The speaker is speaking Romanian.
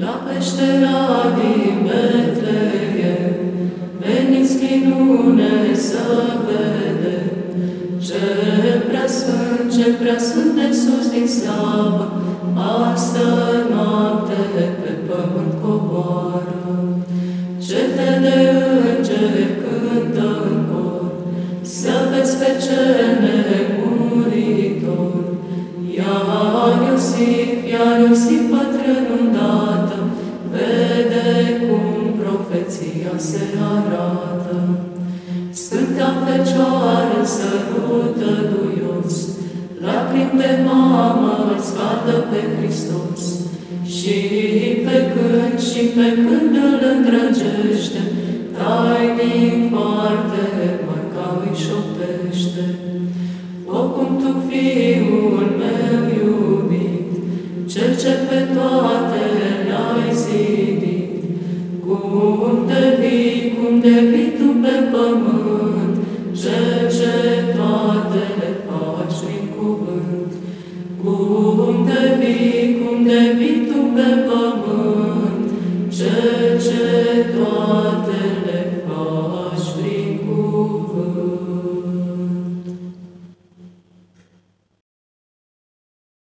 La peștera din Betleem, veniți minune să vedem. Ce prea sfânt, ce prea sfânt de sus din slavă, astă noapte pe pământ coboară. Cete de îngeri cântă în cor, să vezi pe cel nemuritor. Iar Iosif, iar Iosif bătrân profeția se arată. Sfânta Fecioară sărută duios, lacrimi de mamă îl scaldă pe Hristos. Și pe când, și pe când îl îndrăgește, tainic foarte Maica îi șoptește. O, cum tu, Fiul meu iubit, cel ce pe toate le-ai zidit, cum de vii, cum de vii tu pe pământ, cel ce toate le faci prin cuvânt. Cum de vii, cum